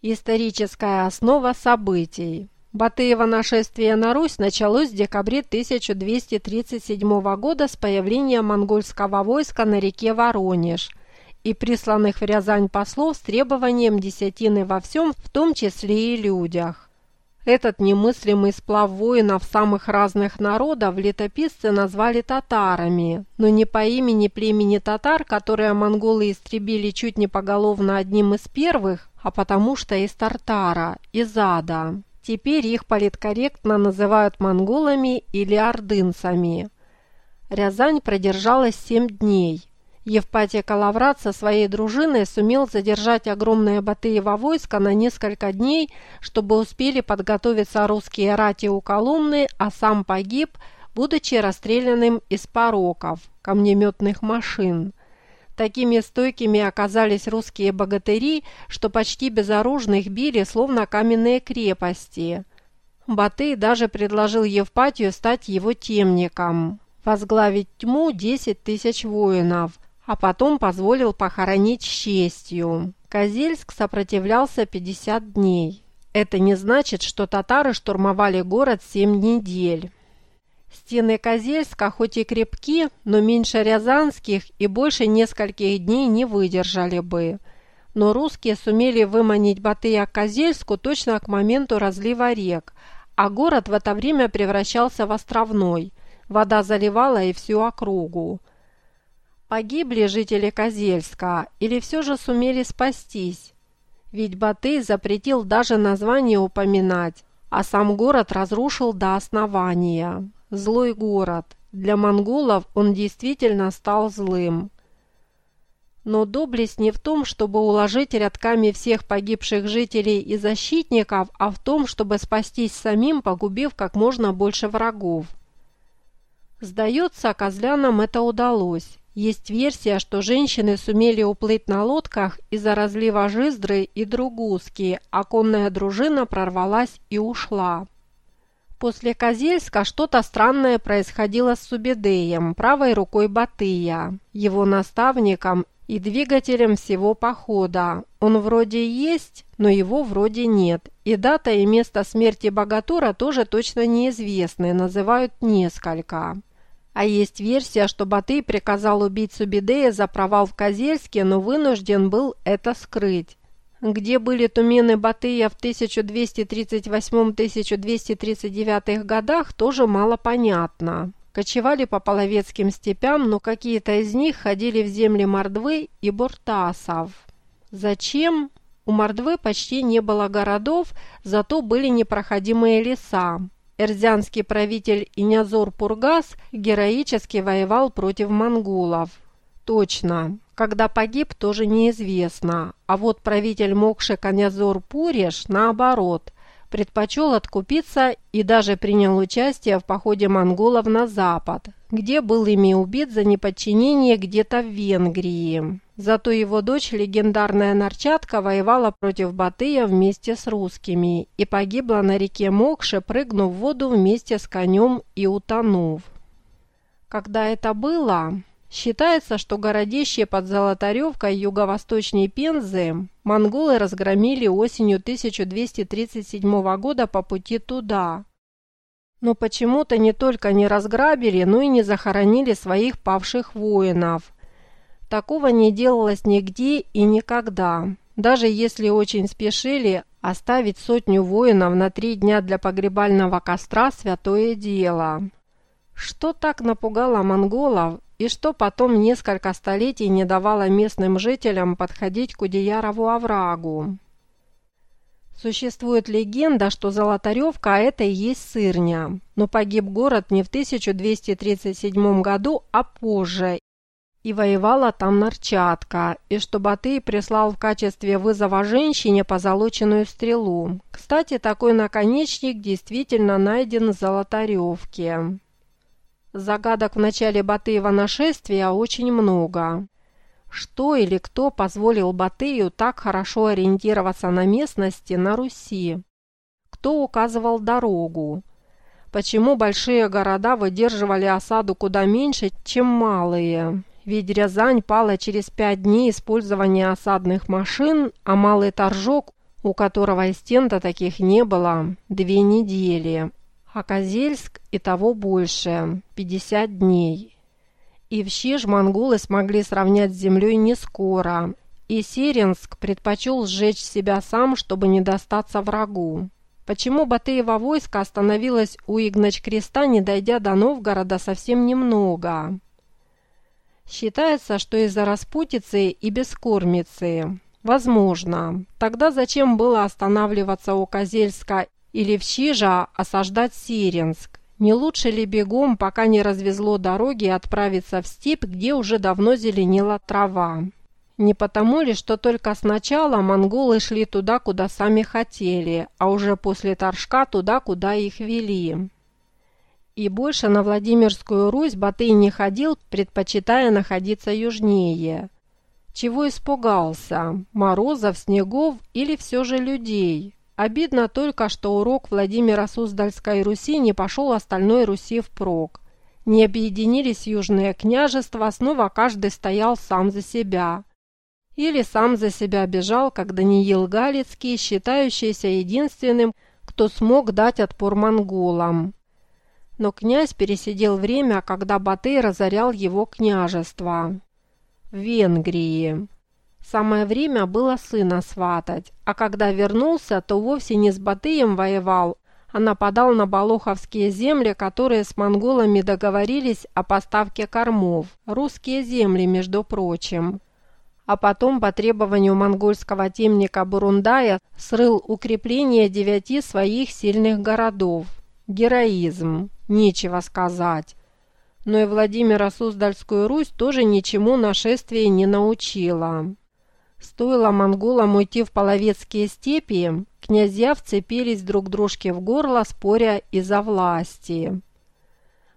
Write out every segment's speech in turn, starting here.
Историческая основа событий. Батыево нашествие на Русь началось в декабре 1237 года с появления монгольского войска на реке Воронеж и присланных в Рязань послов с требованием десятины во всем, в том числе и людях. Этот немыслимый сплав воинов самых разных народов летописцы назвали татарами, но не по имени племени татар, которые монголы истребили чуть не поголовно одним из первых, а потому что из Тартара, из Ада. Теперь их политкорректно называют монголами или ордынцами. Рязань продержалась семь дней. Евпатий Калаврат со своей дружиной сумел задержать огромное Батыево войско на несколько дней, чтобы успели подготовиться русские рати у Коломны, а сам погиб, будучи расстрелянным из пороков, камнеметных машин. Такими стойкими оказались русские богатыри, что почти безоружных били, словно каменные крепости. Батый даже предложил Евпатию стать его темником, возглавить тьму 10 тысяч воинов – а потом позволил похоронить честью. Козельск сопротивлялся 50 дней. Это не значит, что татары штурмовали город 7 недель. Стены Козельска хоть и крепки, но меньше рязанских и больше нескольких дней не выдержали бы. Но русские сумели выманить Батыя к Козельску точно к моменту разлива рек, а город в это время превращался в островной. Вода заливала и всю округу. Погибли жители Козельска или все же сумели спастись? Ведь Батый запретил даже название упоминать, а сам город разрушил до основания. Злой город. Для монголов он действительно стал злым. Но доблесть не в том, чтобы уложить рядками всех погибших жителей и защитников, а в том, чтобы спастись самим, погубив как можно больше врагов. Сдается, козлянам это удалось. Есть версия, что женщины сумели уплыть на лодках из-за разлива Жиздры и Другуски, а конная дружина прорвалась и ушла. После Козельска что-то странное происходило с Субедеем, правой рукой Батыя, его наставником и двигателем всего похода. Он вроде есть, но его вроде нет. И дата и место смерти Богатура тоже точно неизвестны, называют несколько. А есть версия, что Батый приказал убить Субидея за провал в Козельске, но вынужден был это скрыть. Где были тумены Батыя в 1238-1239 годах, тоже мало понятно. Кочевали по половецким степям, но какие-то из них ходили в земли Мордвы и Буртасов. Зачем? У Мордвы почти не было городов, зато были непроходимые леса. Эрзянский правитель Инязор Пургас героически воевал против монголов. Точно. Когда погиб, тоже неизвестно. А вот правитель Мокши Канязор Пуреш, наоборот, предпочел откупиться и даже принял участие в походе монголов на запад, где был ими убит за неподчинение где-то в Венгрии. Зато его дочь, легендарная Нарчатка, воевала против Батыя вместе с русскими и погибла на реке Мокше, прыгнув в воду вместе с конем и утонув. Когда это было, считается, что городище под Золотаревкой юго-восточней Пензы монголы разгромили осенью 1237 года по пути туда. Но почему-то не только не разграбили, но и не захоронили своих павших воинов – Такого не делалось нигде и никогда. Даже если очень спешили, оставить сотню воинов на три дня для погребального костра – святое дело. Что так напугало монголов и что потом несколько столетий не давало местным жителям подходить к Удиярову оврагу? Существует легенда, что Золотаревка – это и есть сырня, но погиб город не в 1237 году, а позже, и воевала там Нарчатка, и что Батый прислал в качестве вызова женщине позолоченную стрелу. Кстати, такой наконечник действительно найден в Золотаревке. Загадок в начале Батыева нашествия очень много. Что или кто позволил Батыю так хорошо ориентироваться на местности на Руси? Кто указывал дорогу? Почему большие города выдерживали осаду куда меньше, чем малые? Ведь Рязань пала через пять дней использования осадных машин, а Малый Торжок у которого и стен-то таких не было, две недели, а Козельск и того больше – 50 дней. И в Щиж монголы смогли сравнять с землей не скоро, и Сиренск предпочел сжечь себя сам, чтобы не достаться врагу. Почему Батыева войско остановилось у Игнач-Креста, не дойдя до Новгорода совсем немного? Считается, что из-за распутицы и бескормицы. Возможно. Тогда зачем было останавливаться у Козельска или в Чижа осаждать Сиренск? Не лучше ли бегом, пока не развезло дороги, отправиться в степь, где уже давно зеленела трава? Не потому ли, что только сначала монголы шли туда, куда сами хотели, а уже после Торжка туда, куда их вели? И больше на Владимирскую Русь Батый не ходил, предпочитая находиться южнее. Чего испугался? Морозов, снегов или все же людей? Обидно только, что урок Владимира Суздальской Руси не пошел остальной Руси впрок. Не объединились южные княжества, снова каждый стоял сам за себя. Или сам за себя бежал, как Даниил Галицкий, считающийся единственным, кто смог дать отпор монголам. Но князь пересидел время, когда Батый разорял его княжество. В Венгрии. Самое время было сына сватать, а когда вернулся, то вовсе не с Батыем воевал, а нападал на Болоховские земли, которые с монголами договорились о поставке кормов. Русские земли, между прочим а потом по требованию монгольского темника Бурундая срыл укрепление девяти своих сильных городов. Героизм, нечего сказать. Но и Владимира Суздальскую Русь тоже ничему нашествие не научила. Стоило монголам уйти в половецкие степи, князья вцепились друг дружке в горло, споря из-за власти.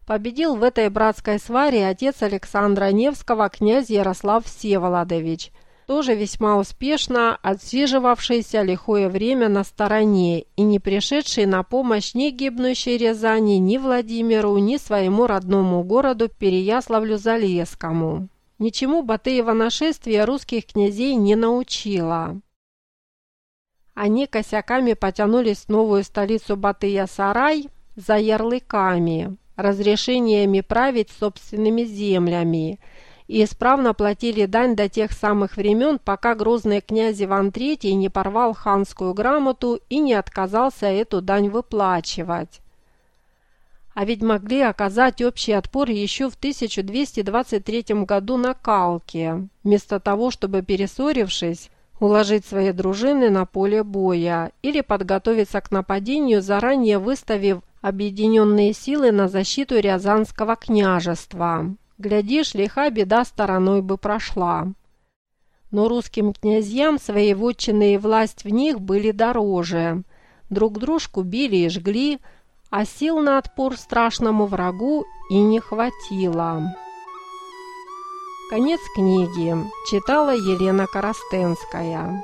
Победил в этой братской сваре отец Александра Невского, князь Ярослав Всеволодович, тоже весьма успешно отсиживавшийся лихое время на стороне и не пришедший на помощь ни гибнущей Рязани, ни Владимиру, ни своему родному городу Переяславлю-Залесскому. Ничему Батыева нашествие русских князей не научило. Они косяками потянулись в новую столицу Батыя-Сарай за ярлыками, разрешениями править собственными землями и исправно платили дань до тех самых времен, пока грозный князь Иван III не порвал ханскую грамоту и не отказался эту дань выплачивать. А ведь могли оказать общий отпор еще в 1223 году на Калке, вместо того, чтобы, перессорившись, уложить свои дружины на поле боя или подготовиться к нападению, заранее выставив объединенные силы на защиту Рязанского княжества. Глядишь, лиха беда стороной бы прошла. Но русским князьям свои вотчины и власть в них были дороже. Друг дружку били и жгли, а сил на отпор страшному врагу и не хватило. Конец книги. Читала Елена Коростенская.